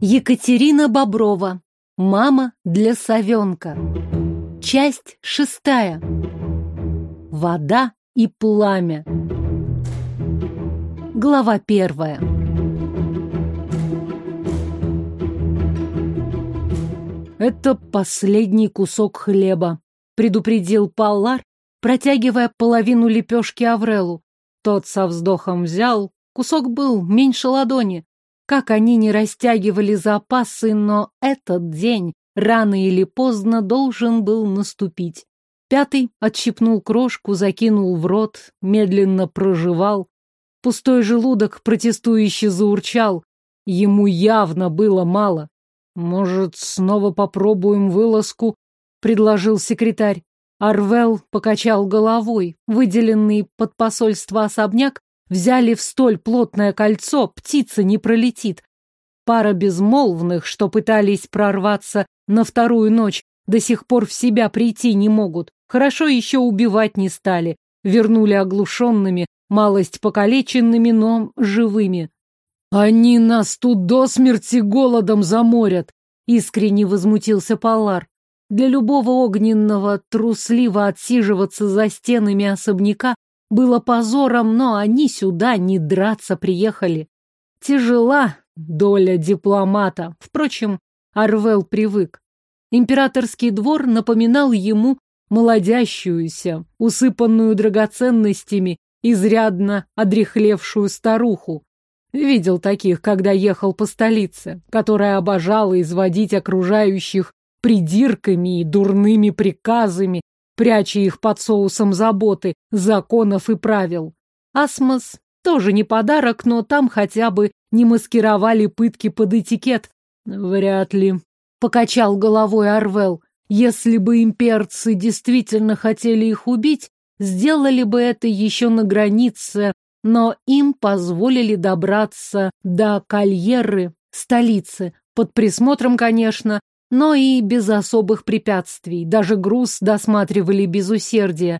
Екатерина Боброва. Мама для совенка. Часть шестая. Вода и пламя. Глава первая. Это последний кусок хлеба, предупредил Паллар, протягивая половину лепешки Аврелу. Тот со вздохом взял, кусок был меньше ладони. Как они не растягивали запасы, но этот день рано или поздно должен был наступить. Пятый отщипнул крошку, закинул в рот, медленно проживал. Пустой желудок протестующе заурчал. Ему явно было мало. «Может, снова попробуем вылазку?» — предложил секретарь. Арвел покачал головой. Выделенный под посольство особняк Взяли в столь плотное кольцо, птица не пролетит. Пара безмолвных, что пытались прорваться на вторую ночь, до сих пор в себя прийти не могут. Хорошо еще убивать не стали. Вернули оглушенными, малость покалеченными, но живыми. «Они нас тут до смерти голодом заморят!» — искренне возмутился Палар. Для любого огненного трусливо отсиживаться за стенами особняка было позором, но они сюда не драться приехали. Тяжела доля дипломата. Впрочем, Арвел привык. Императорский двор напоминал ему молодящуюся, усыпанную драгоценностями, изрядно одрехлевшую старуху. Видел таких, когда ехал по столице, которая обожала изводить окружающих придирками и дурными приказами, пряча их под соусом заботы, законов и правил. Асмос тоже не подарок, но там хотя бы не маскировали пытки под этикет. Вряд ли. Покачал головой Арвел. Если бы имперцы действительно хотели их убить, сделали бы это еще на границе, но им позволили добраться до Кальеры, столицы, под присмотром, конечно, но и без особых препятствий. Даже груз досматривали без усердия.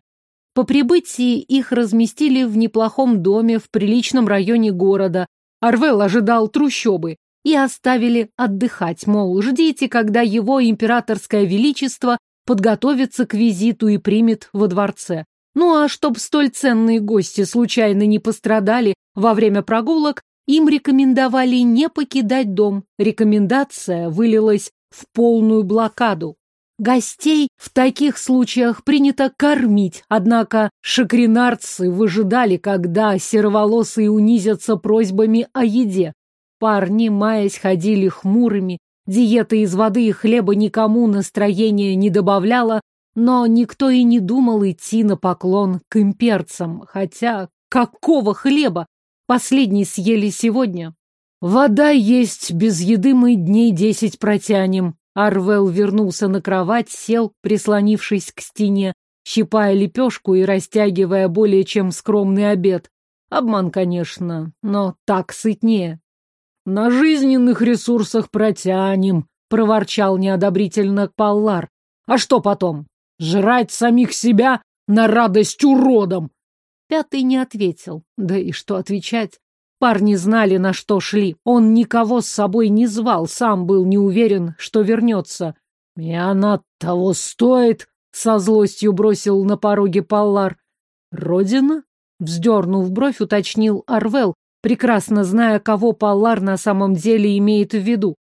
По прибытии их разместили в неплохом доме в приличном районе города. Арвел ожидал трущобы. И оставили отдыхать, мол, ждите, когда его императорское величество подготовится к визиту и примет во дворце. Ну а чтоб столь ценные гости случайно не пострадали во время прогулок, им рекомендовали не покидать дом. Рекомендация вылилась в полную блокаду. Гостей в таких случаях принято кормить, однако шакринарцы выжидали, когда сероволосые унизятся просьбами о еде. Парни, маясь, ходили хмурыми, диета из воды и хлеба никому настроения не добавляла, но никто и не думал идти на поклон к имперцам, хотя какого хлеба? Последний съели сегодня, Вода есть, без еды мы дней десять протянем. Арвел вернулся на кровать, сел, прислонившись к стене, щипая лепешку и растягивая более чем скромный обед. Обман, конечно, но так сытнее. На жизненных ресурсах протянем, проворчал неодобрительно Паллар. А что потом? Жрать самих себя на радость уродам? Пятый не ответил. Да и что отвечать? Парни знали, на что шли. Он никого с собой не звал, сам был не уверен, что вернется. И она того стоит, со злостью бросил на пороге Паллар. Родина? Вздернув бровь, уточнил Арвел, прекрасно зная, кого Паллар на самом деле имеет в виду.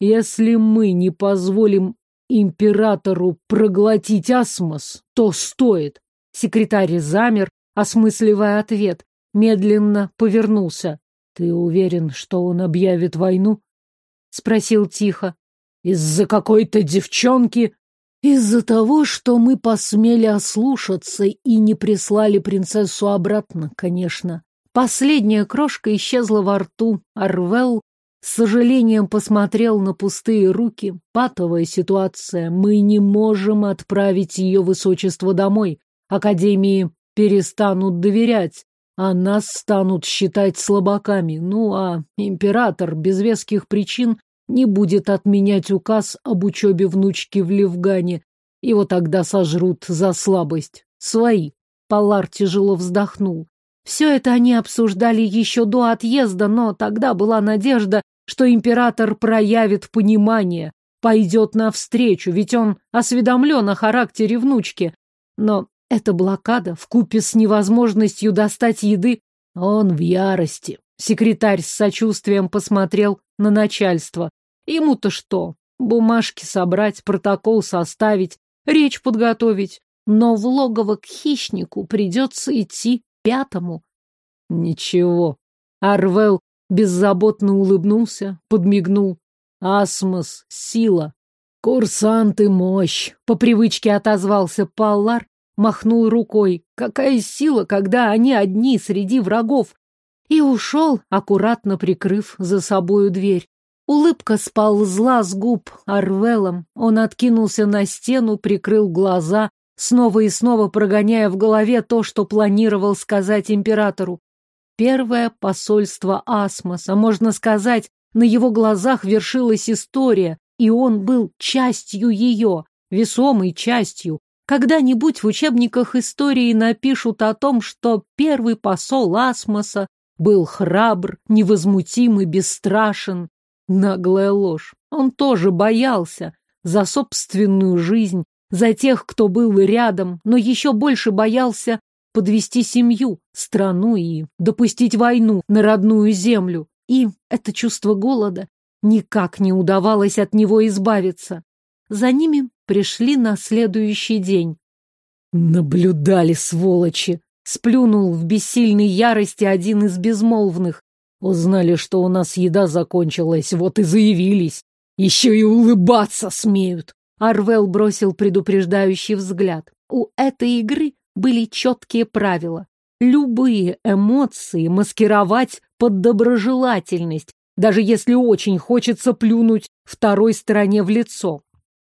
Если мы не позволим императору проглотить асмос, то стоит. Секретарь замер, осмысливая ответ, медленно повернулся. «Ты уверен, что он объявит войну?» — спросил тихо. «Из-за какой-то девчонки?» «Из-за того, что мы посмели ослушаться и не прислали принцессу обратно, конечно». Последняя крошка исчезла во рту. Арвел с сожалением посмотрел на пустые руки. Патовая ситуация. Мы не можем отправить ее высочество домой. Академии перестанут доверять а нас станут считать слабаками. Ну, а император без веских причин не будет отменять указ об учебе внучки в Левгане. Его тогда сожрут за слабость. Свои. Палар тяжело вздохнул. Все это они обсуждали еще до отъезда, но тогда была надежда, что император проявит понимание, пойдет навстречу, ведь он осведомлен о характере внучки. Но эта блокада, вкупе с невозможностью достать еды, он в ярости. Секретарь с сочувствием посмотрел на начальство. Ему-то что? Бумажки собрать, протокол составить, речь подготовить. Но в логово к хищнику придется идти пятому. Ничего. Арвел беззаботно улыбнулся, подмигнул. Асмос — сила. Курсанты — мощь. По привычке отозвался Паллар, махнул рукой. Какая сила, когда они одни среди врагов. И ушел, аккуратно прикрыв за собою дверь. Улыбка сползла с губ Арвелом. Он откинулся на стену, прикрыл глаза, снова и снова прогоняя в голове то, что планировал сказать императору. Первое посольство Асмоса, можно сказать, на его глазах вершилась история, и он был частью ее, весомой частью. Когда-нибудь в учебниках истории напишут о том, что первый посол Асмоса был храбр, невозмутим и бесстрашен. Наглая ложь. Он тоже боялся за собственную жизнь, за тех, кто был рядом, но еще больше боялся подвести семью, страну и допустить войну на родную землю. И это чувство голода никак не удавалось от него избавиться. За ними пришли на следующий день. Наблюдали, сволочи! Сплюнул в бессильной ярости один из безмолвных. Узнали, что у нас еда закончилась, вот и заявились. Еще и улыбаться смеют. Арвел бросил предупреждающий взгляд. У этой игры были четкие правила. Любые эмоции маскировать под доброжелательность, даже если очень хочется плюнуть второй стороне в лицо.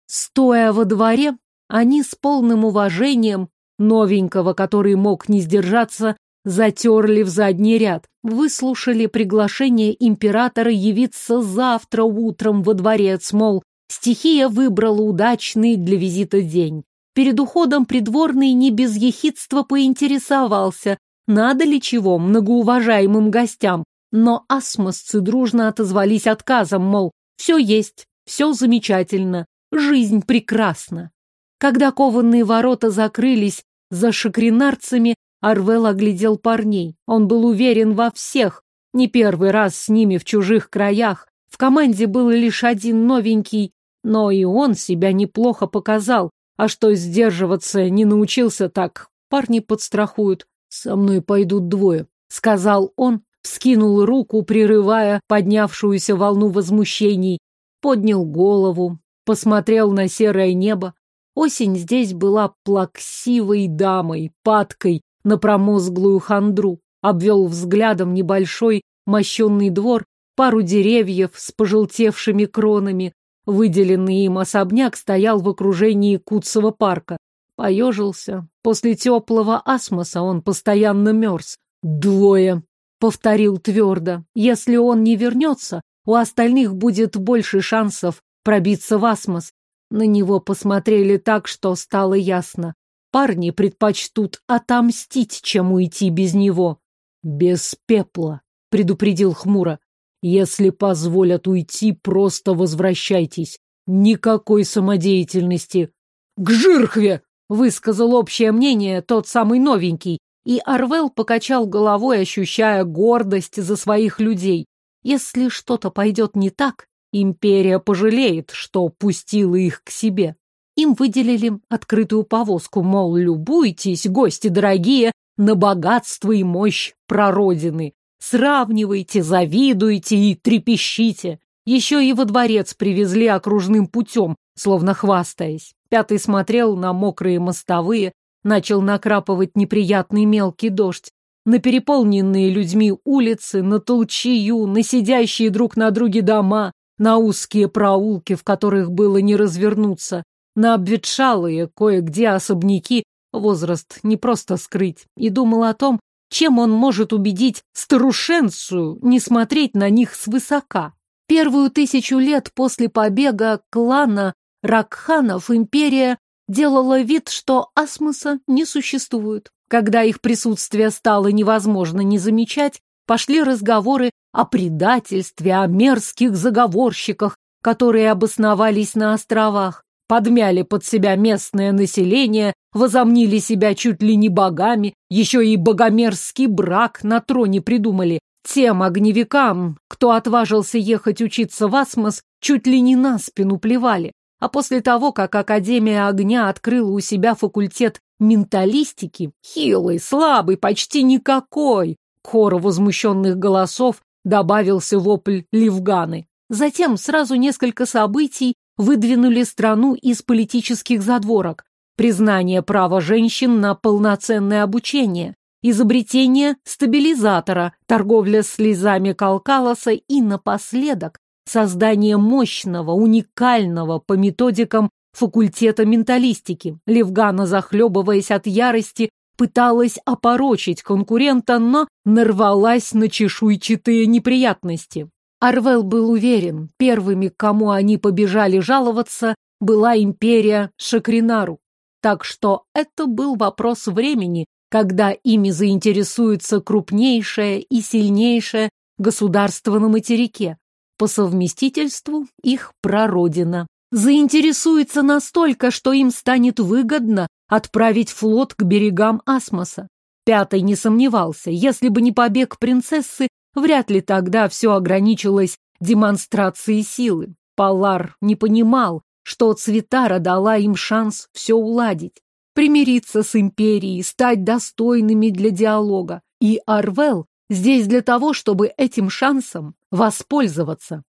Стоя во дворе, они с полным уважением новенького, который мог не сдержаться, затерли в задний ряд, выслушали приглашение императора явиться завтра утром во дворец, мол, Стихия выбрала удачный для визита день. Перед уходом придворный не без ехидства поинтересовался, надо ли чего многоуважаемым гостям, но асмосцы дружно отозвались отказом, мол, все есть, все замечательно, жизнь прекрасна. Когда кованные ворота закрылись за шакринарцами, Арвел оглядел парней. Он был уверен во всех, не первый раз с ними в чужих краях, в команде был лишь один новенький, но и он себя неплохо показал. А что сдерживаться не научился так, парни подстрахуют. Со мной пойдут двое, сказал он, вскинул руку, прерывая поднявшуюся волну возмущений, поднял голову, посмотрел на серое небо. Осень здесь была плаксивой дамой, падкой на промозглую хандру, обвел взглядом небольшой мощенный двор пару деревьев с пожелтевшими кронами. Выделенный им особняк стоял в окружении Куцева парка. Поежился. После теплого асмоса он постоянно мерз. «Двое», — повторил твердо. «Если он не вернется, у остальных будет больше шансов пробиться в асмос». На него посмотрели так, что стало ясно. Парни предпочтут отомстить, чем уйти без него. «Без пепла», — предупредил хмуро. Если позволят уйти, просто возвращайтесь. Никакой самодеятельности. К жирхве! Высказал общее мнение тот самый новенький. И Арвел покачал головой, ощущая гордость за своих людей. Если что-то пойдет не так, империя пожалеет, что пустила их к себе. Им выделили открытую повозку, мол, любуйтесь, гости дорогие, на богатство и мощь прародины. Сравнивайте, завидуйте и трепещите. Еще и во дворец привезли окружным путем, словно хвастаясь. Пятый смотрел на мокрые мостовые, начал накрапывать неприятный мелкий дождь. На переполненные людьми улицы, на толчью, на сидящие друг на друге дома, на узкие проулки, в которых было не развернуться, на обветшалые кое-где особняки, возраст не просто скрыть, и думал о том, чем он может убедить старушенцию не смотреть на них свысока? Первую тысячу лет после побега клана Ракханов империя делала вид, что асмоса не существует. Когда их присутствие стало невозможно не замечать, пошли разговоры о предательстве, о мерзких заговорщиках, которые обосновались на островах, подмяли под себя местное население, возомнили себя чуть ли не богами, еще и богомерзкий брак на троне придумали. Тем огневикам, кто отважился ехать учиться в Асмос, чуть ли не на спину плевали. А после того, как Академия огня открыла у себя факультет менталистики, хилый, слабый, почти никакой, хору возмущенных голосов добавился вопль Ливганы. Затем сразу несколько событий выдвинули страну из политических задворок. Признание права женщин на полноценное обучение, изобретение стабилизатора, торговля слезами Калкалоса и, напоследок, создание мощного, уникального по методикам факультета менталистики. Левгана, захлебываясь от ярости, пыталась опорочить конкурента, но нарвалась на чешуйчатые неприятности. Арвел был уверен, первыми, кому они побежали жаловаться, была империя Шакринару. Так что это был вопрос времени, когда ими заинтересуется крупнейшее и сильнейшее государство на материке. По совместительству их прародина. Заинтересуется настолько, что им станет выгодно отправить флот к берегам Асмоса. Пятый не сомневался, если бы не побег принцессы, вряд ли тогда все ограничилось демонстрацией силы. Палар не понимал, что Цветара дала им шанс все уладить, примириться с империей, стать достойными для диалога. И Арвел здесь для того, чтобы этим шансом воспользоваться.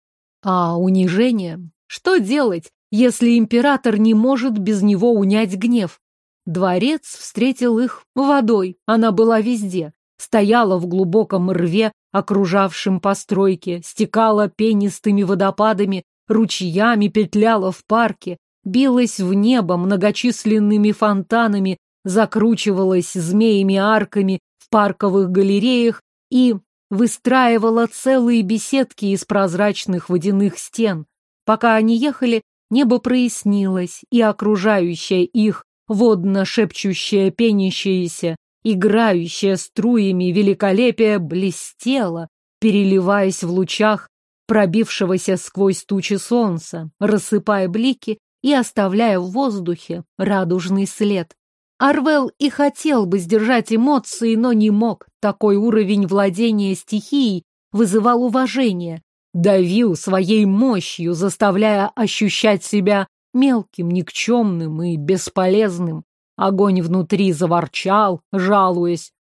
А унижение? Что делать, если император не может без него унять гнев? Дворец встретил их водой, она была везде. Стояла в глубоком рве, окружавшем постройки, стекала пенистыми водопадами, ручьями петляла в парке, билась в небо многочисленными фонтанами, закручивалась змеями-арками в парковых галереях и выстраивала целые беседки из прозрачных водяных стен. Пока они ехали, небо прояснилось, и окружающая их водно-шепчущая, пенящаяся, играющая струями великолепие блестела, переливаясь в лучах пробившегося сквозь тучи солнца, рассыпая блики и оставляя в воздухе радужный след. Арвел и хотел бы сдержать эмоции, но не мог. Такой уровень владения стихией вызывал уважение, давил своей мощью, заставляя ощущать себя мелким, никчемным и бесполезным. Огонь внутри заворчал, жалуясь.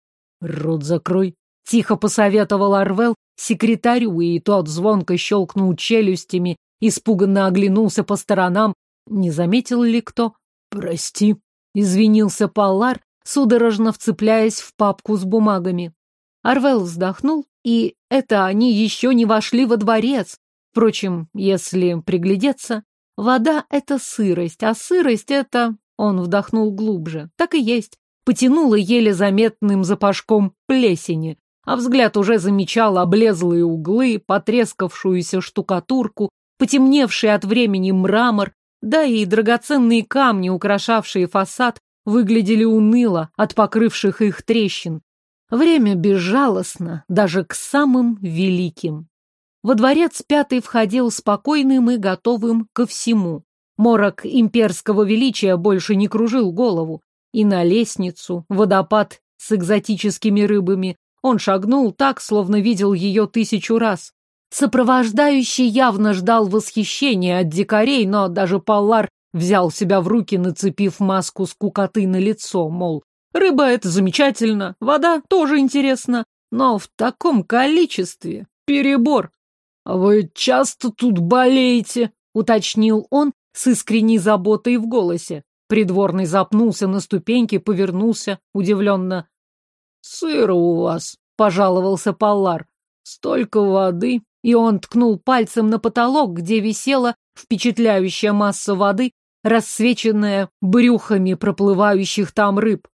«Рот закрой!» — тихо посоветовал Арвел секретарю, и тот звонко щелкнул челюстями, испуганно оглянулся по сторонам. Не заметил ли кто? «Прости», — извинился Паллар, судорожно вцепляясь в папку с бумагами. Арвел вздохнул, и это они еще не вошли во дворец. Впрочем, если приглядеться, вода — это сырость, а сырость — это... Он вдохнул глубже. Так и есть. Потянуло еле заметным запашком плесени, а взгляд уже замечал облезлые углы, потрескавшуюся штукатурку, потемневший от времени мрамор, да и драгоценные камни, украшавшие фасад, выглядели уныло от покрывших их трещин. Время безжалостно даже к самым великим. Во дворец пятый входил спокойным и готовым ко всему. Морок имперского величия больше не кружил голову. И на лестницу, водопад с экзотическими рыбами, он шагнул так, словно видел ее тысячу раз. Сопровождающий явно ждал восхищения от дикарей, но даже Паллар взял себя в руки, нацепив маску скукоты на лицо, мол, рыба — это замечательно, вода тоже интересно, но в таком количестве перебор. «Вы часто тут болеете?» — уточнил он, с искренней заботой в голосе. Придворный запнулся на ступеньке, повернулся удивленно. «Сыро у вас», — пожаловался Паллар. «Столько воды». И он ткнул пальцем на потолок, где висела впечатляющая масса воды, рассвеченная брюхами проплывающих там рыб.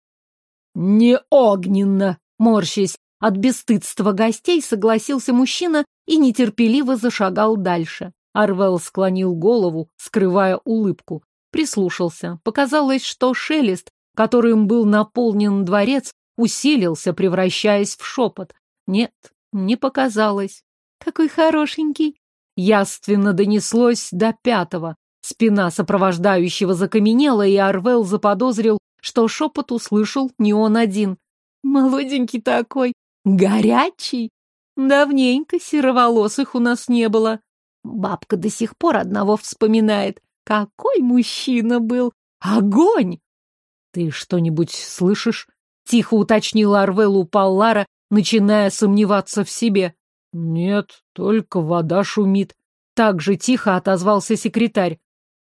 «Не огненно!» — морщись от бесстыдства гостей, согласился мужчина и нетерпеливо зашагал дальше. Арвел склонил голову, скрывая улыбку. Прислушался. Показалось, что шелест, которым был наполнен дворец, усилился, превращаясь в шепот. Нет, не показалось. Какой хорошенький. Яственно донеслось до пятого. Спина сопровождающего закаменела, и Арвел заподозрил, что шепот услышал не он один. Молоденький такой, горячий. Давненько сероволосых у нас не было. Бабка до сих пор одного вспоминает. Какой мужчина был! Огонь! Ты что-нибудь слышишь? Тихо уточнила Арвел у Паллара, начиная сомневаться в себе. Нет, только вода шумит. Так же тихо отозвался секретарь.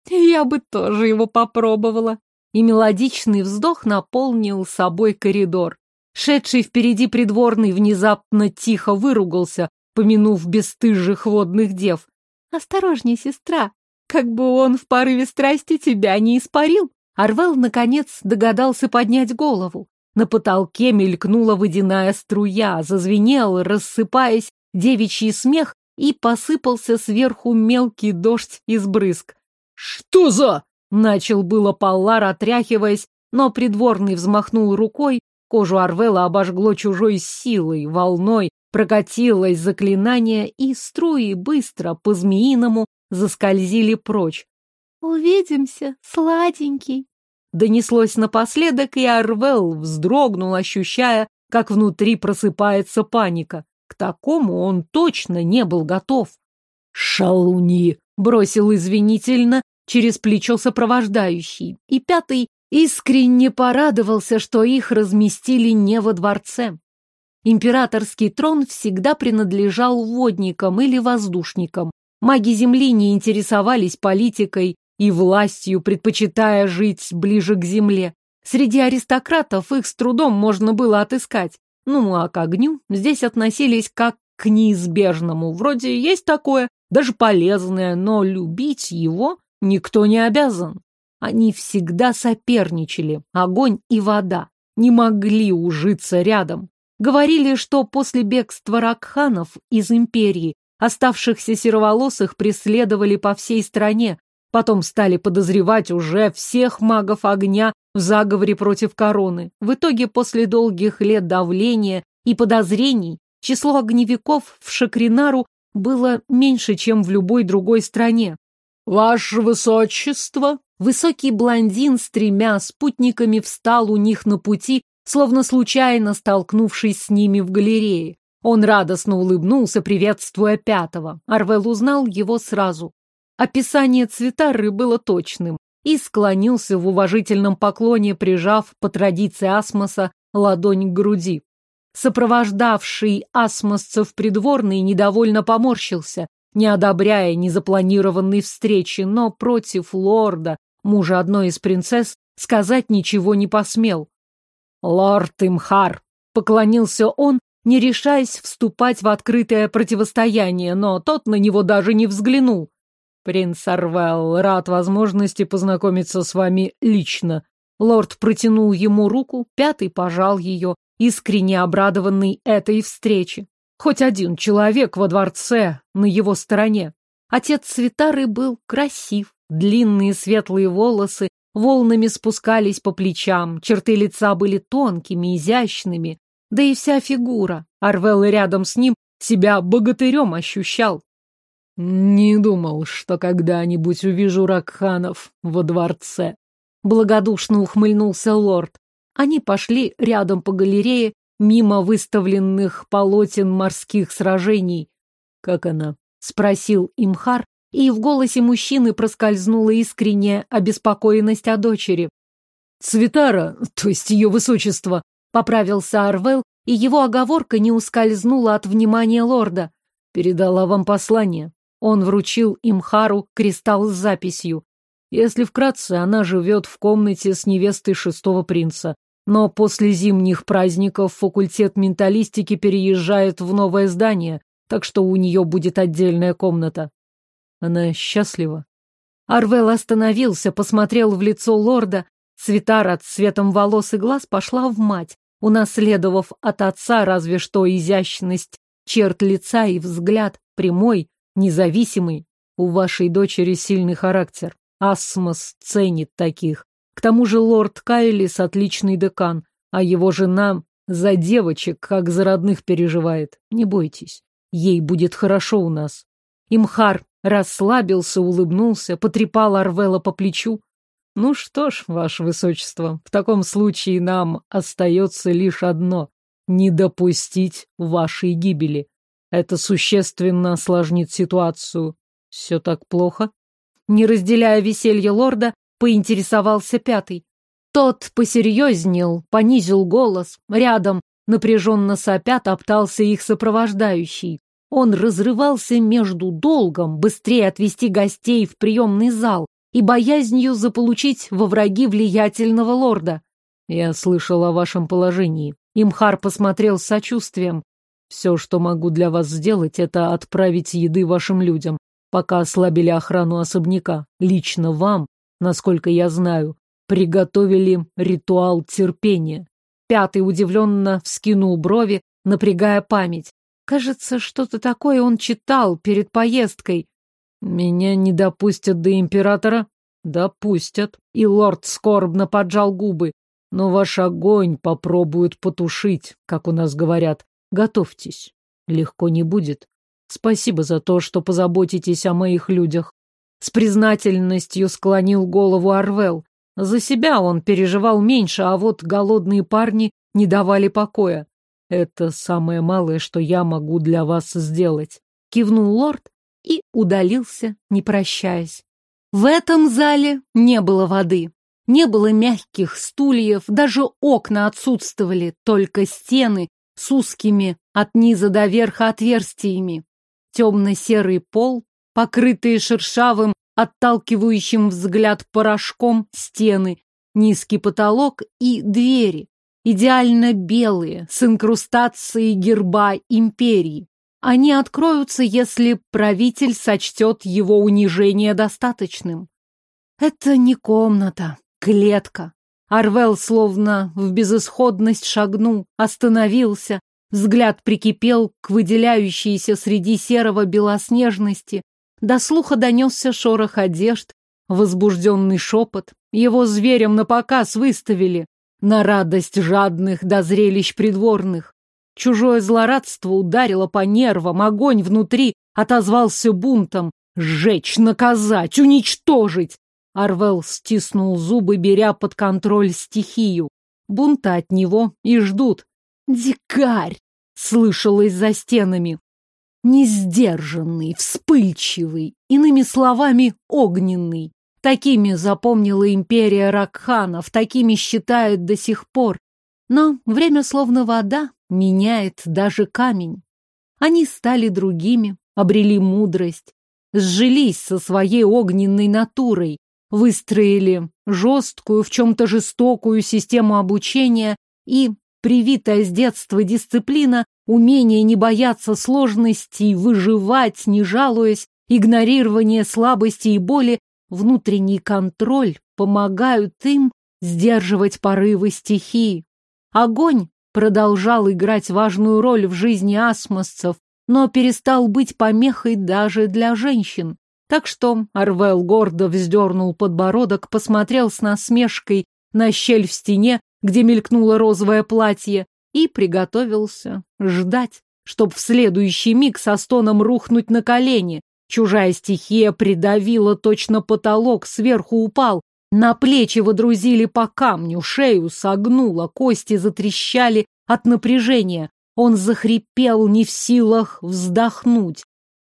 Я бы тоже его попробовала. И мелодичный вздох наполнил собой коридор. Шедший впереди придворный внезапно тихо выругался, помянув бесстыжих водных дев. «Осторожней, сестра, как бы он в порыве страсти тебя не испарил!» Арвел, наконец, догадался поднять голову. На потолке мелькнула водяная струя, зазвенел, рассыпаясь, девичий смех, и посыпался сверху мелкий дождь из брызг. «Что за...» — начал было Паллар, отряхиваясь, но придворный взмахнул рукой, кожу Арвела обожгло чужой силой, волной, прокатилось заклинание, и струи быстро, по-змеиному, заскользили прочь. «Увидимся, сладенький!» Донеслось напоследок, и Арвел вздрогнул, ощущая, как внутри просыпается паника. К такому он точно не был готов. «Шалуни!» — бросил извинительно через плечо сопровождающий, и пятый искренне порадовался, что их разместили не во дворце. Императорский трон всегда принадлежал водникам или воздушникам. Маги Земли не интересовались политикой и властью, предпочитая жить ближе к земле. Среди аристократов их с трудом можно было отыскать. Ну, а к огню здесь относились как к неизбежному. Вроде есть такое, даже полезное, но любить его Никто не обязан. Они всегда соперничали, огонь и вода, не могли ужиться рядом. Говорили, что после бегства Ракханов из империи оставшихся сероволосых преследовали по всей стране, потом стали подозревать уже всех магов огня в заговоре против короны. В итоге, после долгих лет давления и подозрений, число огневиков в Шакринару было меньше, чем в любой другой стране. «Ваше высочество!» Высокий блондин с тремя спутниками встал у них на пути, словно случайно столкнувшись с ними в галерее. Он радостно улыбнулся, приветствуя пятого. Арвел узнал его сразу. Описание цветары было точным и склонился в уважительном поклоне, прижав по традиции Асмоса ладонь к груди. Сопровождавший асмосцев придворный недовольно поморщился, не одобряя незапланированной встречи, но против лорда, мужа одной из принцесс, сказать ничего не посмел. «Лорд Имхар!» — поклонился он, не решаясь вступать в открытое противостояние, но тот на него даже не взглянул. «Принц Арвел, рад возможности познакомиться с вами лично». Лорд протянул ему руку, пятый пожал ее, искренне обрадованный этой встрече. Хоть один человек во дворце на его стороне. Отец Свитары был красив. Длинные светлые волосы волнами спускались по плечам, черты лица были тонкими, изящными, да и вся фигура. Арвел рядом с ним себя богатырем ощущал. Не думал, что когда-нибудь увижу Ракханов во дворце. Благодушно ухмыльнулся лорд. Они пошли рядом по галерее, мимо выставленных полотен морских сражений. «Как она?» — спросил Имхар, и в голосе мужчины проскользнула искренняя обеспокоенность о дочери. «Цветара, то есть ее высочество», — поправился Арвел, и его оговорка не ускользнула от внимания лорда. «Передала вам послание». Он вручил Имхару кристалл с записью. Если вкратце, она живет в комнате с невестой шестого принца. Но после зимних праздников факультет менталистики переезжает в новое здание, так что у нее будет отдельная комната. Она счастлива. Арвел остановился, посмотрел в лицо лорда. Цветара цветом волос и глаз пошла в мать, унаследовав от отца разве что изящность черт лица и взгляд прямой, независимый. У вашей дочери сильный характер. Асмос ценит таких. К тому же лорд Кайлис отличный декан, а его жена за девочек, как за родных переживает. Не бойтесь, ей будет хорошо у нас. Имхар расслабился, улыбнулся, потрепал Арвела по плечу. Ну что ж, ваше высочество, в таком случае нам остается лишь одно — не допустить вашей гибели. Это существенно осложнит ситуацию. Все так плохо? Не разделяя веселье лорда, поинтересовался пятый. Тот посерьезнел, понизил голос. Рядом, напряженно сопя, топтался их сопровождающий. Он разрывался между долгом быстрее отвести гостей в приемный зал и боязнью заполучить во враги влиятельного лорда. Я слышал о вашем положении. Имхар посмотрел с сочувствием. Все, что могу для вас сделать, это отправить еды вашим людям, пока ослабили охрану особняка. Лично вам, насколько я знаю, приготовили ритуал терпения. Пятый удивленно вскинул брови, напрягая память. Кажется, что-то такое он читал перед поездкой. Меня не допустят до императора? Допустят. И лорд скорбно поджал губы. Но ваш огонь попробуют потушить, как у нас говорят. Готовьтесь. Легко не будет. Спасибо за то, что позаботитесь о моих людях. С признательностью склонил голову Арвел. За себя он переживал меньше, а вот голодные парни не давали покоя. Это самое малое, что я могу для вас сделать. Кивнул лорд и удалился, не прощаясь. В этом зале не было воды. Не было мягких стульев, даже окна отсутствовали, только стены с узкими от низа до верха отверстиями. Темно-серый пол, покрытые шершавым, отталкивающим взгляд порошком стены, низкий потолок и двери, идеально белые, с инкрустацией герба империи. Они откроются, если правитель сочтет его унижение достаточным. Это не комната, клетка. Арвел словно в безысходность шагнул, остановился, взгляд прикипел к выделяющейся среди серого белоснежности. До слуха донесся шорох одежд, возбужденный шепот. Его зверем на показ выставили, на радость жадных до зрелищ придворных. Чужое злорадство ударило по нервам, огонь внутри отозвался бунтом. Сжечь, наказать, уничтожить! Арвел стиснул зубы, беря под контроль стихию. Бунта от него и ждут. «Дикарь!» — слышалось за стенами. Несдержанный, вспыльчивый, иными словами, огненный. Такими запомнила империя Ракханов, такими считают до сих пор. Но время словно вода меняет даже камень. Они стали другими, обрели мудрость, сжились со своей огненной натурой, выстроили жесткую, в чем-то жестокую систему обучения и привитая с детства дисциплина, умение не бояться сложностей, выживать, не жалуясь, игнорирование слабости и боли, внутренний контроль помогают им сдерживать порывы стихии. Огонь продолжал играть важную роль в жизни асмосцев, но перестал быть помехой даже для женщин. Так что Арвел гордо вздернул подбородок, посмотрел с насмешкой на щель в стене, где мелькнуло розовое платье, и приготовился ждать, чтоб в следующий миг со стоном рухнуть на колени. Чужая стихия придавила точно потолок, сверху упал, на плечи водрузили по камню, шею согнула, кости затрещали от напряжения. Он захрипел, не в силах вздохнуть.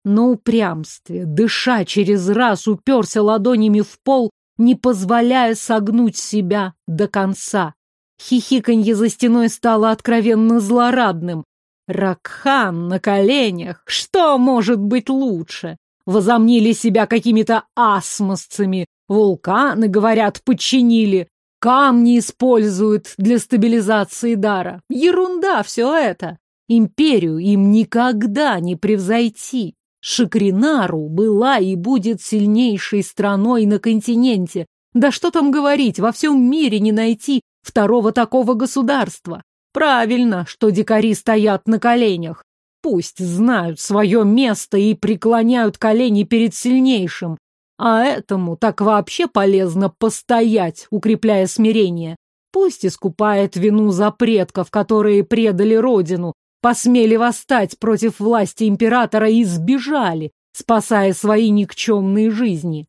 На упрямстве, дыша через раз, уперся ладонями в пол, не позволяя согнуть себя до конца. Хихиканье за стеной стало откровенно злорадным. Ракхан на коленях. Что может быть лучше? Возомнили себя какими-то асмосцами, Вулканы, говорят, подчинили. Камни используют для стабилизации дара. Ерунда все это. Империю им никогда не превзойти. Шакринару была и будет сильнейшей страной на континенте. Да что там говорить, во всем мире не найти второго такого государства. Правильно, что дикари стоят на коленях. Пусть знают свое место и преклоняют колени перед сильнейшим. А этому так вообще полезно постоять, укрепляя смирение. Пусть искупает вину за предков, которые предали родину, посмели восстать против власти императора и сбежали, спасая свои никчемные жизни.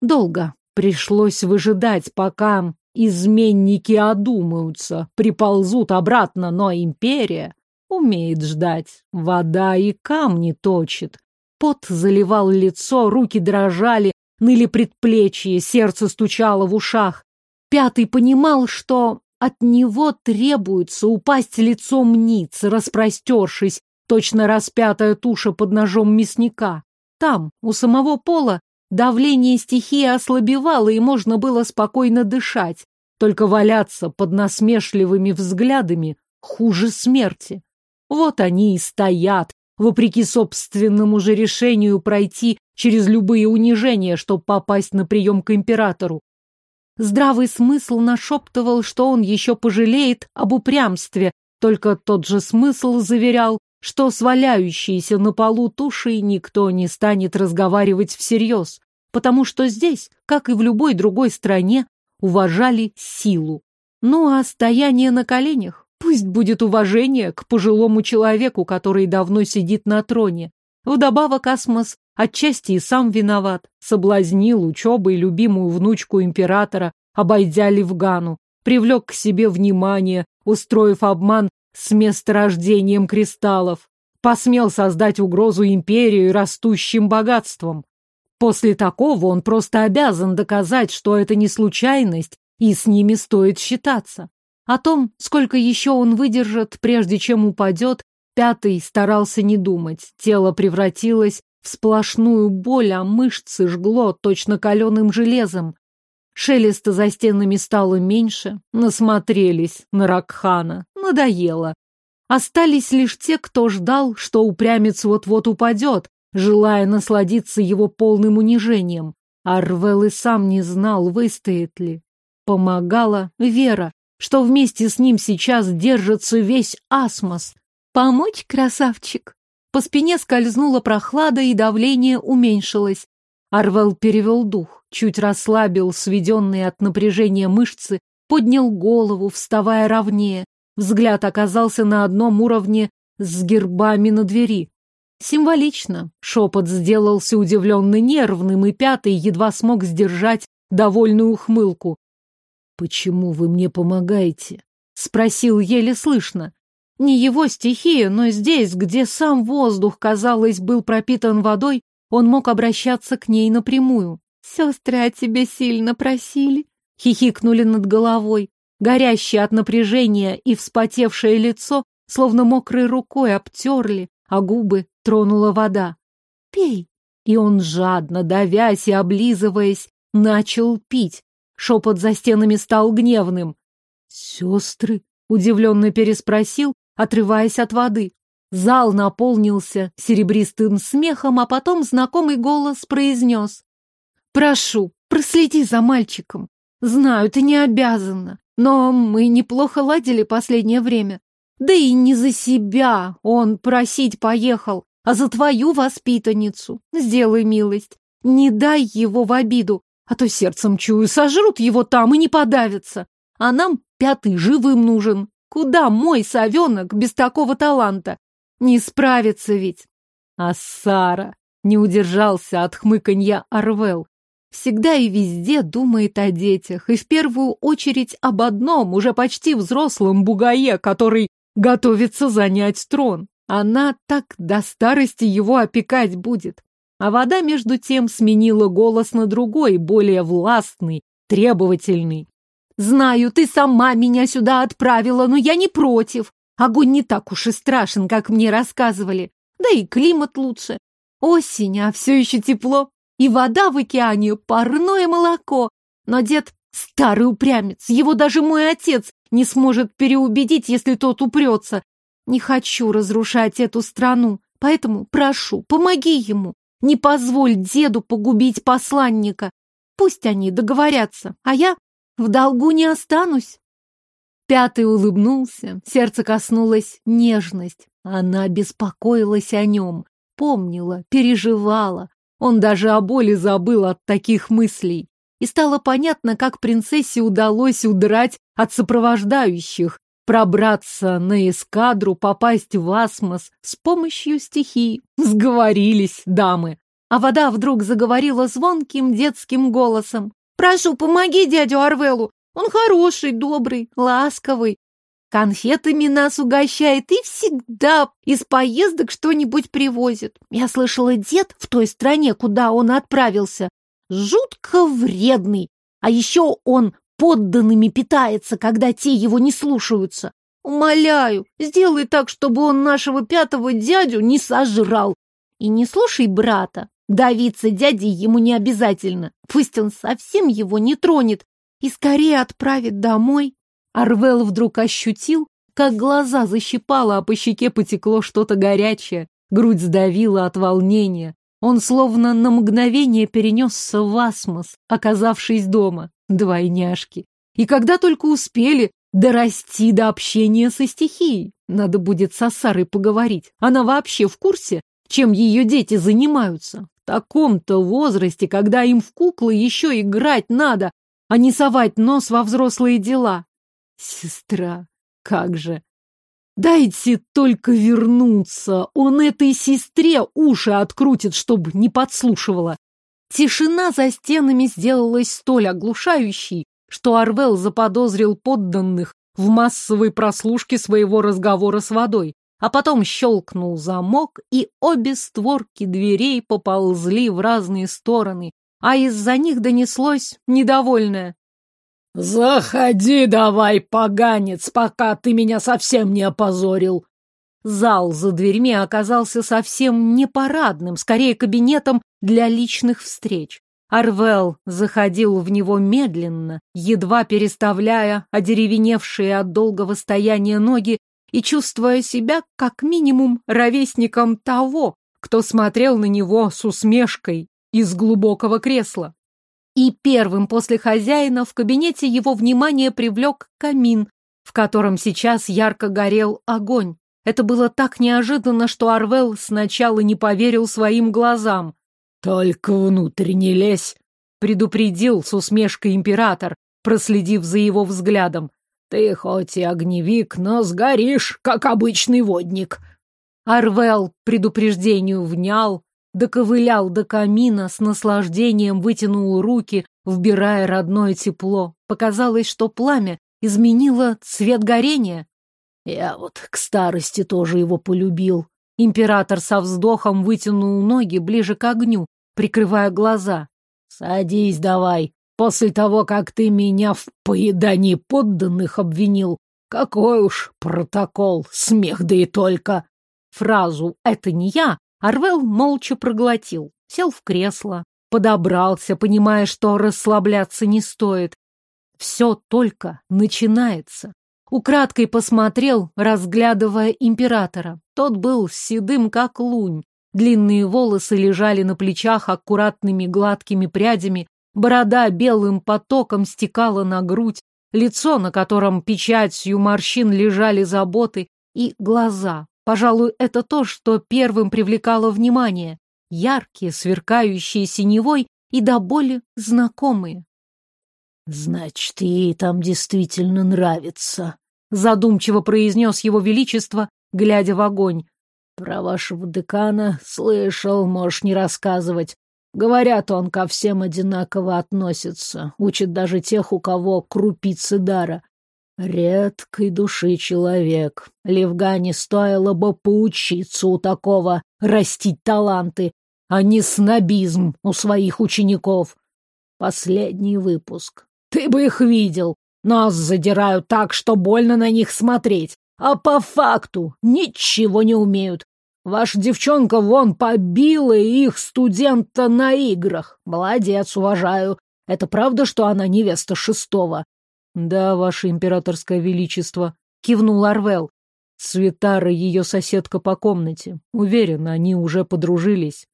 Долго пришлось выжидать, пока изменники одумаются, приползут обратно, но империя умеет ждать, вода и камни точит. Пот заливал лицо, руки дрожали, ныли предплечья, сердце стучало в ушах. Пятый понимал, что от него требуется упасть лицом ниц, распростершись, точно распятая туша под ножом мясника. Там, у самого пола, давление стихии ослабевало, и можно было спокойно дышать. Только валяться под насмешливыми взглядами хуже смерти. Вот они и стоят, вопреки собственному же решению пройти через любые унижения, чтобы попасть на прием к императору. Здравый смысл нашептывал, что он еще пожалеет об упрямстве, только тот же смысл заверял, что с валяющейся на полу тушей никто не станет разговаривать всерьез, потому что здесь, как и в любой другой стране, уважали силу. Ну а стояние на коленях Пусть будет уважение к пожилому человеку, который давно сидит на троне. Вдобавок Асмос отчасти и сам виноват. Соблазнил учебой любимую внучку императора, обойдя Левгану, привлек к себе внимание, устроив обман с месторождением кристаллов, посмел создать угрозу империи растущим богатством. После такого он просто обязан доказать, что это не случайность, и с ними стоит считаться. О том, сколько еще он выдержит, прежде чем упадет, пятый старался не думать. Тело превратилось в сплошную боль, а мышцы жгло точно каленым железом. Шелеста за стенами стало меньше, насмотрелись на Ракхана, надоело. Остались лишь те, кто ждал, что упрямец вот-вот упадет, желая насладиться его полным унижением. Арвел и сам не знал, выстоит ли. Помогала Вера, что вместе с ним сейчас держится весь асмос. Помочь, красавчик? По спине скользнула прохлада, и давление уменьшилось. Арвел перевел дух, чуть расслабил сведенные от напряжения мышцы, поднял голову, вставая ровнее. Взгляд оказался на одном уровне с гербами на двери. Символично. Шепот сделался удивленно нервным, и пятый едва смог сдержать довольную ухмылку. «Почему вы мне помогаете?» — спросил еле слышно. Не его стихия, но здесь, где сам воздух, казалось, был пропитан водой, он мог обращаться к ней напрямую. «Сестры о тебе сильно просили», — хихикнули над головой. Горящее от напряжения и вспотевшее лицо словно мокрой рукой обтерли, а губы тронула вода. «Пей!» И он жадно, давясь и облизываясь, начал пить, Шепот за стенами стал гневным. «Сестры?» — удивленно переспросил, отрываясь от воды. Зал наполнился серебристым смехом, а потом знакомый голос произнес. «Прошу, проследи за мальчиком. Знаю, ты не обязана, но мы неплохо ладили последнее время. Да и не за себя он просить поехал, а за твою воспитанницу. Сделай милость, не дай его в обиду. А то сердцем чую, сожрут его там и не подавятся. А нам пятый живым нужен. Куда мой совенок без такого таланта? Не справится ведь. А Сара не удержался от хмыканья Арвел. Всегда и везде думает о детях, и в первую очередь об одном, уже почти взрослом бугае, который готовится занять трон. Она так до старости его опекать будет. А вода, между тем, сменила голос на другой, более властный, требовательный. «Знаю, ты сама меня сюда отправила, но я не против. Огонь не так уж и страшен, как мне рассказывали. Да и климат лучше. Осень, а все еще тепло. И вода в океане — парное молоко. Но дед — старый упрямец. Его даже мой отец не сможет переубедить, если тот упрется. Не хочу разрушать эту страну, поэтому прошу, помоги ему. Не позволь деду погубить посланника. Пусть они договорятся, а я в долгу не останусь. Пятый улыбнулся, сердце коснулась нежность. Она беспокоилась о нем, помнила, переживала. Он даже о боли забыл от таких мыслей. и стало понятно, как принцессе удалось удрать от сопровождающих, пробраться на эскадру, попасть в асмос с помощью стихии. Сговорились дамы. А вода вдруг заговорила звонким детским голосом. «Прошу, помоги дядю Арвелу. Он хороший, добрый, ласковый. Конфетами нас угощает и всегда из поездок что-нибудь привозит. Я слышала, дед в той стране, куда он отправился, жутко вредный. А еще он подданными питается, когда те его не слушаются. Умоляю, сделай так, чтобы он нашего пятого дядю не сожрал. И не слушай брата. Давиться дядей ему не обязательно. Пусть он совсем его не тронет и скорее отправит домой. Арвел вдруг ощутил, как глаза защипало, а по щеке потекло что-то горячее. Грудь сдавила от волнения. Он словно на мгновение перенесся в асмос, оказавшись дома. Двойняшки. И когда только успели дорасти до общения со стихией. Надо будет с Сарой поговорить. Она вообще в курсе, чем ее дети занимаются? В таком-то возрасте, когда им в куклы еще играть надо, а не совать нос во взрослые дела. Сестра, как же! Дайте только вернуться, он этой сестре уши открутит, чтобы не подслушивала. Тишина за стенами сделалась столь оглушающей, что Арвел заподозрил подданных в массовой прослушке своего разговора с водой, а потом щелкнул замок, и обе створки дверей поползли в разные стороны, а из-за них донеслось недовольное. «Заходи давай, поганец, пока ты меня совсем не опозорил!» Зал за дверьми оказался совсем не парадным, скорее кабинетом для личных встреч. Арвел заходил в него медленно, едва переставляя одеревеневшие от долгого стояния ноги и чувствуя себя как минимум ровесником того, кто смотрел на него с усмешкой из глубокого кресла. И первым после хозяина в кабинете его внимание привлек камин, в котором сейчас ярко горел огонь. Это было так неожиданно, что Арвел сначала не поверил своим глазам. «Только внутрь не лезь!» — предупредил с усмешкой император, проследив за его взглядом. «Ты хоть и огневик, но сгоришь, как обычный водник!» Арвел предупреждению внял, доковылял до камина, с наслаждением вытянул руки, вбирая родное тепло. Показалось, что пламя изменило цвет горения. Я вот к старости тоже его полюбил. Император со вздохом вытянул ноги ближе к огню, прикрывая глаза. Садись давай. После того, как ты меня в поедании подданных обвинил, какой уж протокол, смех да и только. Фразу «это не я» Арвел молча проглотил, сел в кресло, подобрался, понимая, что расслабляться не стоит. Все только начинается. Украдкой посмотрел, разглядывая императора. Тот был седым, как лунь. Длинные волосы лежали на плечах аккуратными гладкими прядями, борода белым потоком стекала на грудь, лицо, на котором печатью морщин лежали заботы, и глаза, Пожалуй, это то, что первым привлекало внимание. Яркие, сверкающие синевой и до боли знакомые. «Значит, ей там действительно нравится», — задумчиво произнес его величество, глядя в огонь. «Про вашего декана слышал, можешь не рассказывать. Говорят, он ко всем одинаково относится, учит даже тех, у кого крупицы дара. Редкой души человек. Левгане стоило бы поучиться у такого растить таланты, а не снобизм у своих учеников. Последний выпуск. Ты бы их видел. Нас задирают так, что больно на них смотреть. А по факту ничего не умеют. Ваша девчонка вон побила их студента на играх. Молодец, уважаю. Это правда, что она невеста шестого? «Да, ваше императорское величество», — кивнул Арвел. Светара ее соседка по комнате. Уверен, они уже подружились.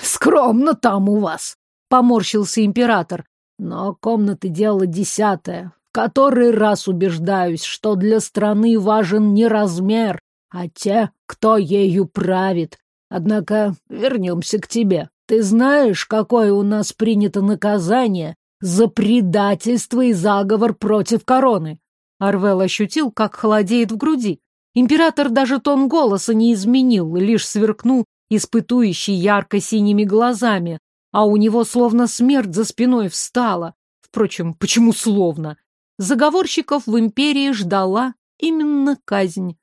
«Скромно там у вас», — поморщился император. «Но комнаты дело десятое. Который раз убеждаюсь, что для страны важен не размер, а те, кто ею правит. Однако вернемся к тебе. Ты знаешь, какое у нас принято наказание за предательство и заговор против короны. Арвел ощутил, как холодеет в груди. Император даже тон голоса не изменил, лишь сверкнул испытующий ярко-синими глазами, а у него словно смерть за спиной встала. Впрочем, почему словно? Заговорщиков в империи ждала именно казнь.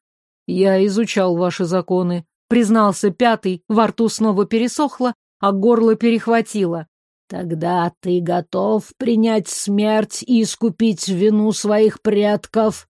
«Я изучал ваши законы», — признался пятый, во рту снова пересохло, а горло перехватило. «Тогда ты готов принять смерть и искупить вину своих предков?»